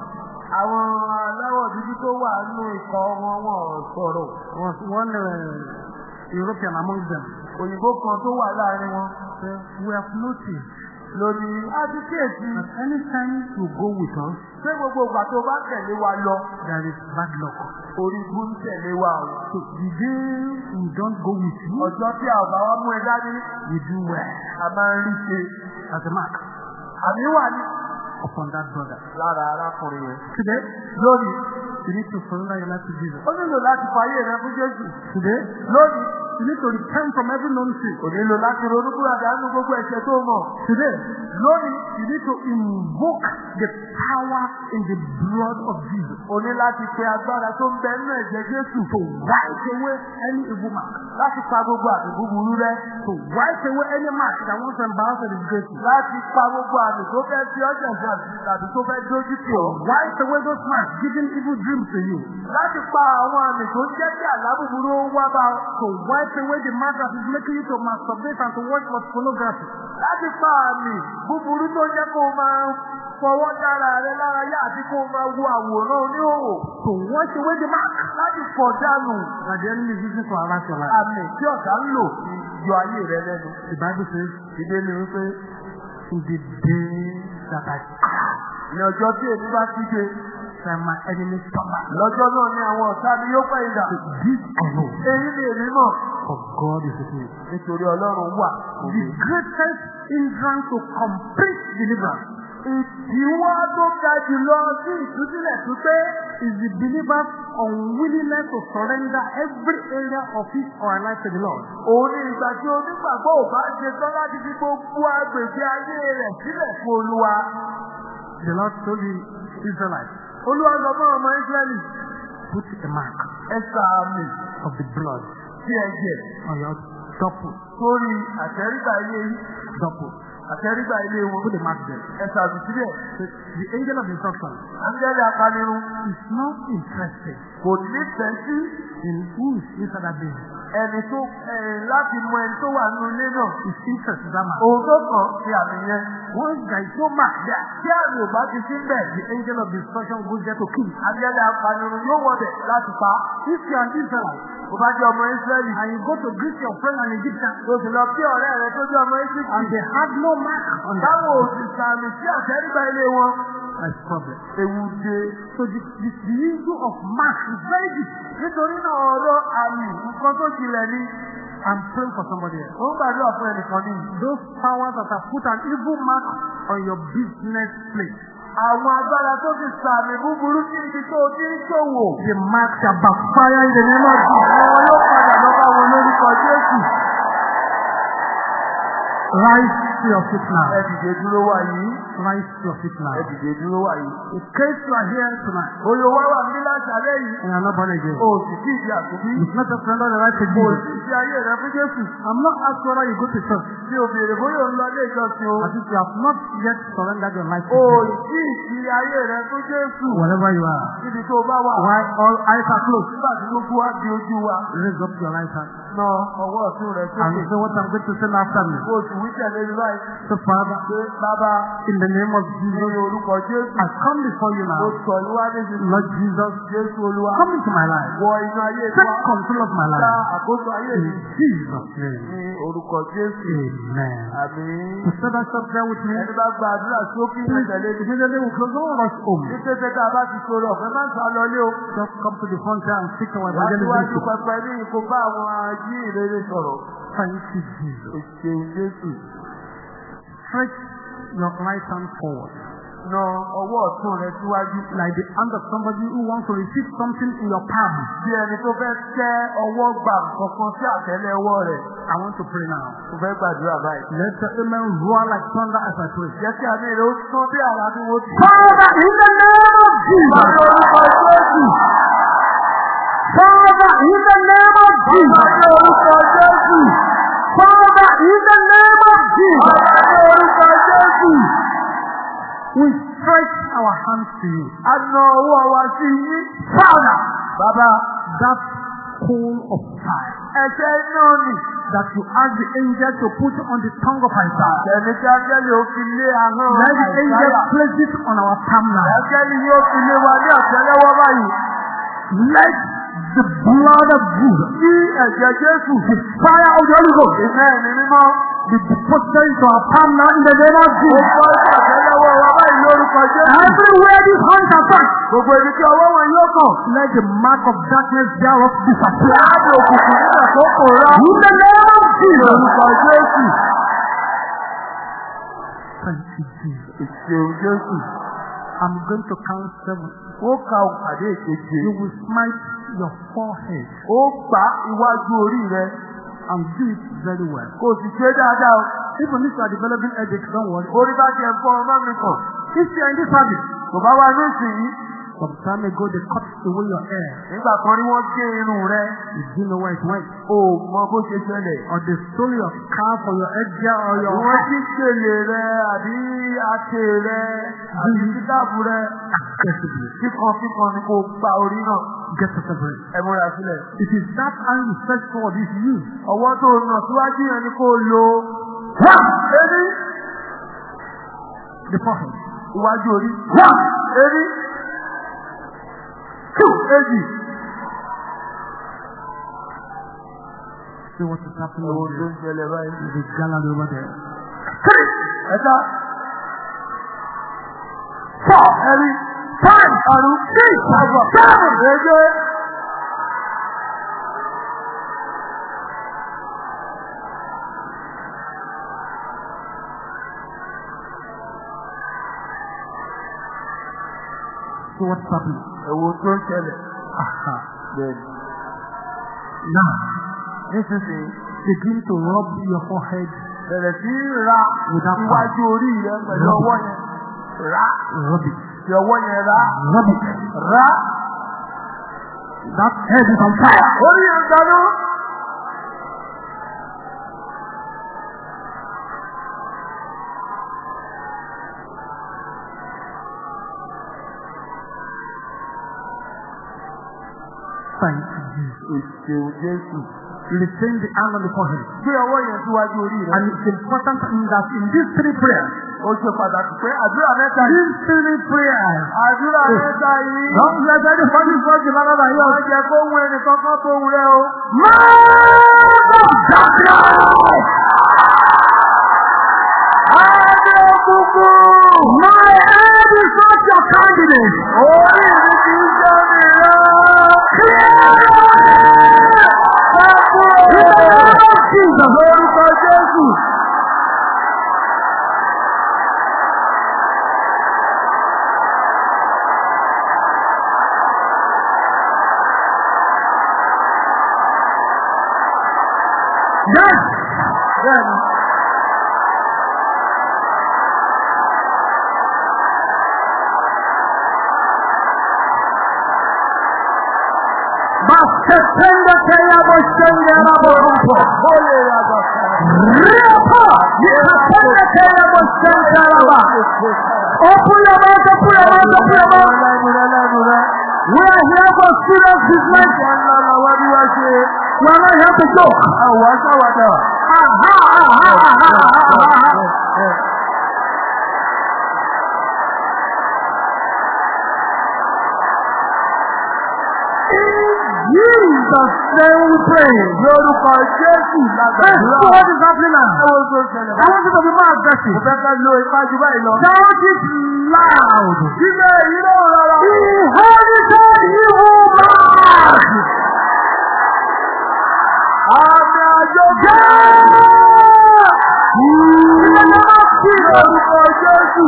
Àwọn aláwọ̀ dúdú tó wà nínú ikọ̀ wọn wọn sọ̀rọ̀. One uh, European among them. Òyìnbó kan tó wà láàárín wọn. We have noticed Lórí àti kíyèsí. that anytime you go with us, Ṣé gbogbo ìgbà tó bá tẹ̀lé wa lọ, there is bad luck. orí bú ń tẹ̀lé wa o? So the day we don't go with you, Ọjọ́ tí a bá wá mú ẹ dání, we do well. a máa ń rí ṣe. As a mark Àmì wà ní upon that brother. lára arákùnrin rẹ̀. Today, Lónìí, you need to surrender your life to Jesus. ó nílò láti fàyè rẹ fún Jésù. Today, Lónìí, you need to repent from every known sin. kò nílò láti ronú kúrò àdánù gbogbo ẹ̀ṣẹ̀ tó mọ̀. Today, Lónìí, you need to invoke the power in the blood of Jesus o ní láti pe agbára tó ń bẹ nínú ẹ̀jẹ̀ Jésù to wipe away any evil mark. láti pa gbogbo àmì búburú rẹ́. To wipe away any mark that wants to embarrass disgrace you. Láti pa gbogbo àmì tó fẹ́ fi ọjà jà tàbí tó fẹ́ dójú tì ọ́. Wipe away those marks, giving evil dreams to you. Láti pa àwọn àmì tó jẹ́ kí àlá búburú ó wá bá ọ. To wipe away the mark that is making you to masturbate and to watch what pornography. Láti pa àmì búburú tó jẹ́ kó máa fọwọ́ dára rẹ lára yá àti kó máa wo àwòrán oníhòòhò. To wash away the mark Láti pọ̀ dànù that the is using to harass your life. àmì tí ọ̀tá ń lò yọ ayé. The Bible says, Ìdílé wípé in the day that I cry, ní ọjọ́ tí èmi bá kígbe shall my enemy stumble. lọ́jọ́ náà ni àwọn ọ̀tá mi yóò pẹ́ ìdà. This I know, Èyí ni èmi mọ̀ for God is with me. nítorí Ọlọ́run wà. The greatest hindrance to complete deliverance Ìdíwọ́ tó ga jùlọ sí ìtúsílẹ̀ tó pé is the believer's unwillingness to surrender every area of his or her life to the Lord. òun ni ìgbà tí onígbàgbọ́ ò bá ṣe tán láti fi gbogbo agbègbè ayé rẹ̀ sílẹ̀ fún Olúwa. The Lord told the Israelites, Olúwa ọmọ Ísírẹ́lì put a mark ẹ sàmì of the blood sí ẹ̀jẹ̀ on your double, sórí àtẹ́rígbà ilé yìí double. àtẹ́rígbà ilé wọn. Put a mark there. Ẹ. So the angel of instruction Ángẹ́lì apanirun is not interested kò nífẹ̀ẹ́ sí in who is inside that building. Ẹni tó láti mọ ẹni tó wà nínú ilé náà. Interest is that man. Ohun tó kàn sí àmì yẹn. Once there is no mark there, Tí àmì ò bá ti sí bẹ̀, the angel of destruction goes there to kill. Ángẹ́lì apanirun yóò wọbẹ̀ láti pa. If you are an Israelite Kò bá jẹ́ ọmọ Ísírẹ́lì. and you go to greet your friend an Egyptian Tó sì lọ kí ọ̀rẹ́ rẹ tó jẹ́ ọmọ and Ísírẹ́lì. they have no mark on them, Táwọn òsì sàmì sí àtẹ́rígbà ilé wọn. That's problem. Ewu dé. So the, the, the issue of mark is very deep. I'm praying for somebody else. Ó gbàdúrà fún ẹnìkan ní. Those powers that have put an evil mark on your business place, Àwọn agbára tó ti sàmì búburú sí ibi tó ti ṣòwò. the mark shall backfire in the name of Jesus. Àwọn yóò padà lọ bá wọn lórúkọ Jésù. Rise to your now. Ẹ dìde dúró wà yìí. Rise to your feet now. Ẹ dìde dúró wà yìí. In case you are here tonight Oyè wá wà ní láṣálẹ́ yìí. and you are not born again, O sì kí ìdí àkóbí. surrendered the right to O Jesus. sì fi ayé rẹ fún Jésù. I'm not asking whether you go to church. Bí o béèrè bóyá o ń lọ ilé ìjọsìn o. As if you have not yet surrendered your life to O Jesus. sì fi ayé rẹ fún Jésù. Wherever you are, Níbi tó o bá wà. while all eyes are closed, Nígbà tí gbogbo wa di ojú wa. raise up your right hand Na ọwọ́ ọ̀tún rẹ and sókè. say what I'm going to say after me. Kó o sì wí tẹ̀lé mi báyìí. So Father, Pé bàbá in the name of Jesus. I come before you now. Lord Jesus, come into my life. Take control of my life. In. Jesus' name. Jésù. Amen. You said that there with me. Please, immediately we close. Don't rush home. Ní kété tá a bá ti sọ̀rọ̀ ọ̀fẹ́ máa ń sá lọ lé o. Just come to the front and speak our evangelism. Thank you, Jesus. Stretch your right hand forward. Na ọwọ́ ọ̀tún rẹ síwájú. Like the hand of somebody who wants to receive something in your palm. Bí ẹni tó fẹ́ tẹ́ ọwọ́ gbà kankan sí àtẹ́lẹwọ́ rẹ̀. I want to pray now. Mo fẹ́ gbàdúrà báyìí. Let the amen roar like thunder as I pray. Jẹ́ kí àmì rẹ̀ ó tán bí àrà bí wọ́n ti. Father, in the name of Jesus. Ní orúkọ Jésù. Father, in the name of Jesus. Father, in the name of Jesus. We stretch our hands to you. Father, Bàbá, that coal of fire ẹ̀ṣẹ̀ náà nì. that you asked the angel to put on the tongue of Isaiah. Let the angel place it on our báyìí. Let the blood of Jesus, Kí ẹ̀jẹ̀ Jésù. the fire of the Holy Ghost, Iná ẹ̀mí mímọ́. be deposited into our now in the name of Jesus. wa báyìí lórúkọ Jésù. Everywhere these hands are touched, Gbogbo ibi tí ọwọ́ wọn yóò kàn. let the mark of darkness thereof disappear. Láàbò òkùnkùn nígbà tó pòórá. In the name of Jesus. Lórúkọ Jésù. Thank you, Jesus. Jésù. I'm going to count seven. You will smite your forehead Ó gbá iwájú orí and do it very well. Kò sì ṣe dáadáa o. Even if you are developing headache, don't worry. Orí bá tiẹ̀ fọ́ ọmọ mi. If you are in this habit, Kò bá wá ní some time ago they cut away your hair. Nígbà kan rí wọ́n gé irun rẹ. You didn't know where it went. O mọ bó ṣe ṣẹlẹ̀. Or they stole your car for your gear or your Wọ́n ti ṣèlè rẹ àbí àṣẹ rẹ àbí kíkàbù rẹ. aggressively. Kíkan kíkan ni kò gba orí náà. Get yourself ready. Ẹ múra sílẹ̀. It is that hand you stretch forward is used. Ọwọ́ tó nà síwájú yẹn ni kò lo. One, Eri the forehead. iwájú orí. Eri èjì. see what is happening Ẹ̀wọ̀n over there. There's a gallery over there. Three ẹ̀ta. Four ẹ̀rí. Five àrùn. Six. Seven èje. See what's happening. Ẹ̀wọ̀n tó ń ṣẹlẹ̀. Bẹ́ẹ̀ni. Now, Nísinsìnyí. begin to rub your forehead. Bẹ̀rẹ̀ sí ra iwájú orí rẹ pẹ̀lú ọwọ́ yẹn. Ra. Rub it. Fi ọwọ́ yẹn ra. Rub it. Ra. That head is on fire. Orí yẹn gbaná. Thank you, Jésù. Retain the hand on the forehead. And it's important in that in these three prayers, Ó ṣe pàtàkì pé àdúrà these three prayers, Àdúrà mẹ́ta yìí. don't let anybody. My head is not your candidate. Orí. In the name of Jesus. We are here for wá ṣe. We are not here to aṣáwádà. Aha, aha, aha, aha, aha. Jesus' name we pray. Lórúkọ Jésù Let's lágbàdúrà. see what is happening now. Ẹ wo I want you to be more aggressive. Mo fẹ́ ká lo ipá jù báyìí lọ. Shout it loud. Ilé ló rọra. Inherited evil mark. Àmì àjọ Lórúkọ Jésù.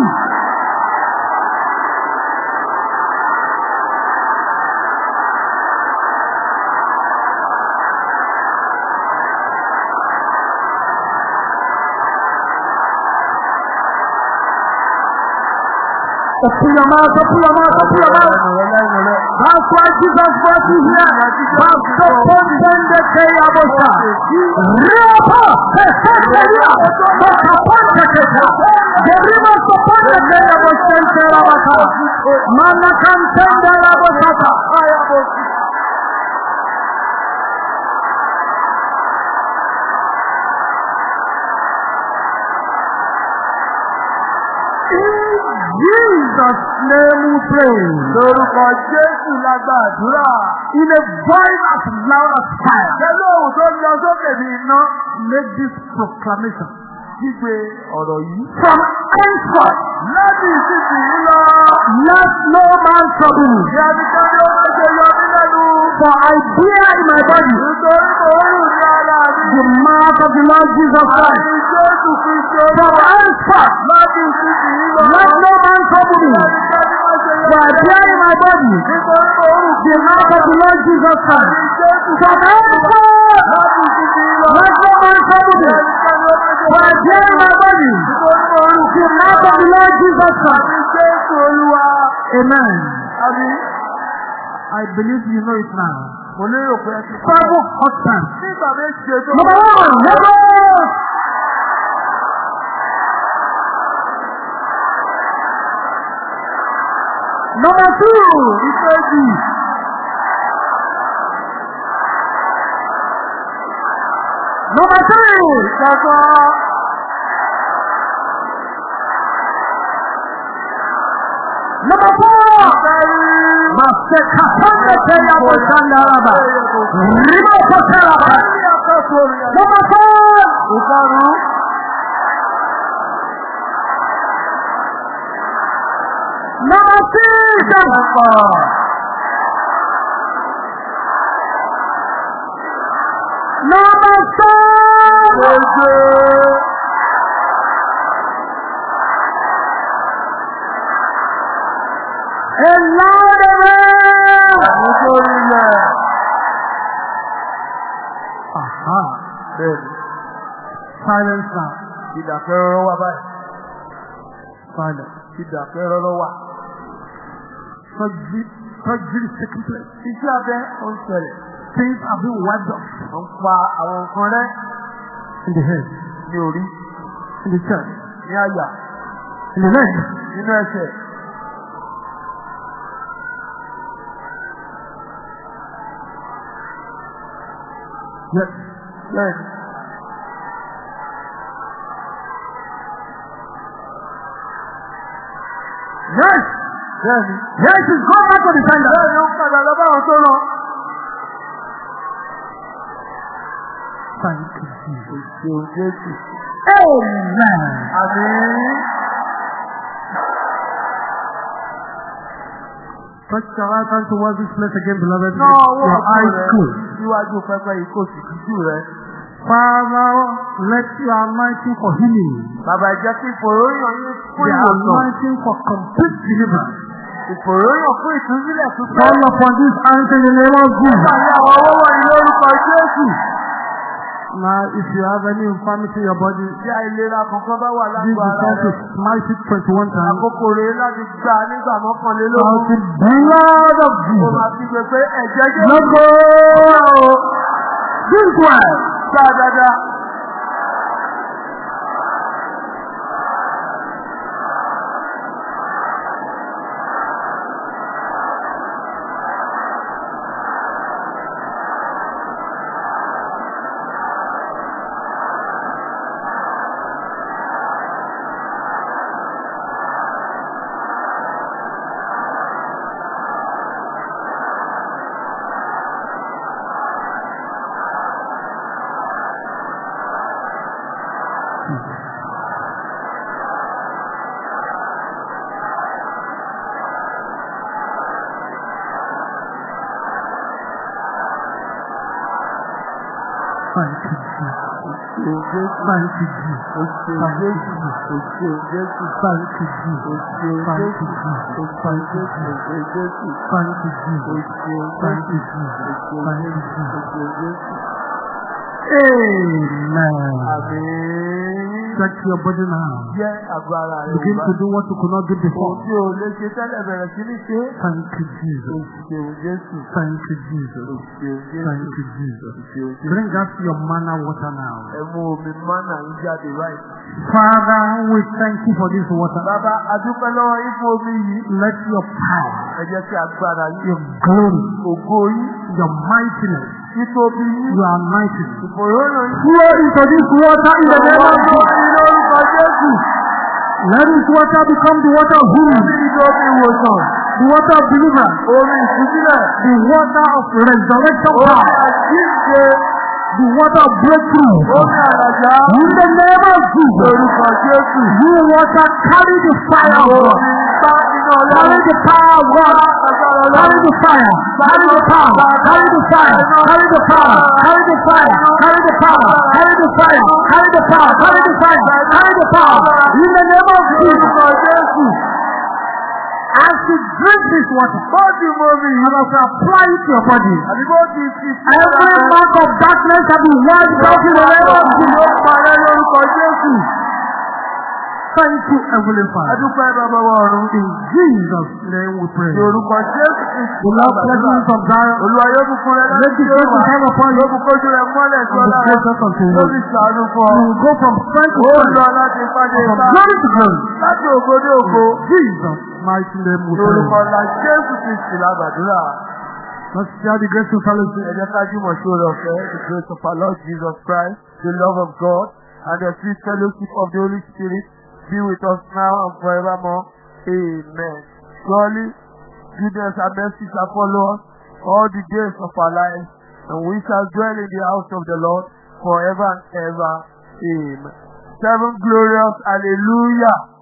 Your mouth, open your mouth, open your mouth. Lẹ́nu rẹ lẹ́nu rẹ. That's why Jesus brought you here. Masopondende keyabosa. Riapa. Peseteria. Makaponteketa. Derima soponde keyabosente rabaka. Manakantende rabosata. Jesus' name we pray. Lórúkọ Jésù lágbàdúrà. In a voice as loud as fire. Pẹ̀lú òun tó lọ sókè bí iná. Make this proclamation. kígbe ọ̀rọ̀ yìí. From henceforth, Láti ìsinsìnyí lọ. let no man trouble kẹ́ ló ń ṣe yọ. For I bear in my body the mark of the Lord Jesus Christ. From henceforth, let no man trouble me. For I bear in my body the mark of the Lord Jesus Christ. From henceforth, let no man trouble me. For I bear in my body the mark of the Lord Jesus Christ. Olúwa. Amen. I believe you know it now. Mo lérò pé ẹ ti times. Nígbà méje tó. Number one. Number two, Ìkejì. number three, Ìkẹta. Teya bosanda raba. Rima kotela ba. Ẹni akẹ́kọ̀ọ́ orin ẹ̀. Number four, Ìkarùn-ún. number six, Ìkẹfà. number seven. Méje. Nítorí ilẹ̀. Aha. Bẹ́ẹ̀ni. Silence now. Ìdàkẹ́rọ́rọ́ wà báyìí. Silence. Ìdàkẹ́rọ́rọ́ wà. Surgery, taking place. Iṣẹ́ abẹ ó ń ṣẹlẹ̀. Things are being wiped off Ó ń pa àwọn nǹkan rẹ̀ in the head, ní orí, in the chest, ní àyà, in the leg. nínú ẹsẹ̀. Yes. Yes. Bẹ́ẹ̀ni. Yes, it's gone back to the sender. Bẹ́ẹ̀ni ó padà lọ bá àwọn tó lọ. Thank you, Jesus. Òṣèlú Jésù. Amen. Àmín. Touch your right hand towards this place again, beloved. Owó Your eyes closed. Síwájú pẹpẹ sì kíjú rẹ̀. Father, let your anointing for healing, Bàbá jẹ́ kí ìfòròyìn yín fún the ìwòsàn. anointing for complete deliverance, Ìfòròyìn fún ìtúsílẹ̀ tuntun. fall upon this hands in the name of Jesus. Wọ̀nyí lórúkọ Jésù. Now, if you have any infirmity in your body, Bí àìlera kankan bá wà lágbo ara it 21 times. Àkókò rèé láti gbà nígbà Out mọ́kànlélógún. the blood of Mo Jesus. máa fi gbé pé ẹ̀jẹ̀ jẹ́ dáadáa. Thank you, Jesus. Òṣèlú Thank you, Jésù. Jesus. Òṣèlú Thank you, Jésù. Jesus. Òṣèlú Jésù. Amen. Check your body now. Jẹ́ àgọ́ ara rẹ̀ Begin wò to do what you could not do before. o lè ṣe tẹ́lẹ̀ bẹ̀rẹ̀ sí ní ṣe. Thank you, Jesus. Òṣèlú Jésù. Thank you, Jesus. Òṣèlú Thank you, Jesus. Òṣèlú Jésù. Bring us your manna water now. Ẹ mú omi mánà yín jáde báyìí. Father, we thank you for this water. Bàbá adúpẹ́ lọ́wọ́ fún omi yìí. Let your power, Ẹ jẹ́ kí agbára yín. your glory, Ògo yín. your mightiness, Títóbi yín. your anointing Ìfòròyìn yín. flow into this water in the name of Ọwọ́ Let this water become the water of healing, the water of deliverance, ìtúsílẹ̀. the water of resurrection Omi power. the water of breakthrough. Àràjá. In the name of Jesus. You water carry the fire of God. Iná Carry ọlọ́run. the power of God. Carry ọlọ́run. the fire. Carry the power. Carry the fire. Carry the power. Carry the fire. Carry the power. Carry the fire. Carry the power. Carry the fire. Carry the power. In the name of Jesus. As you drink this water, mi yìí. you apply it to your body. Every mark of darkness shall be wiped out in the name of Jesus. Thank you, Heavenly Father. Adúpẹ́ bàbá wa ọ̀run. In Jesus' name we pray. Jésù. The Lord blessings of God. Olúwa yóò bùkún rẹ Let of upon you. Yóò bùkún ojú rẹ mọ́lẹ̀ sí ọlá rẹ. of Yóò fi you. ṣàánú fún ọ. You will go from strength to Ó strength. lọ láti ìpàdé From glory to glory. Láti ògo dé ògo. Jesus' mighty name we pray. ńlá Jésù Kristi la gbàdúrà. Let's share the grace to fellowship. Ẹ jẹ́ ká jùmọ̀ sí oore ọ̀fẹ́. The grace of our Lord Jesus Christ, the love of God, and the sweet fellowship of the Holy Spirit be with us now and forevermore. Amen. Surely, goodness and mercy shall follow us all the days of our lives, and we shall dwell in the house of the Lord forever and ever. Amen. Seven glorious hallelujah.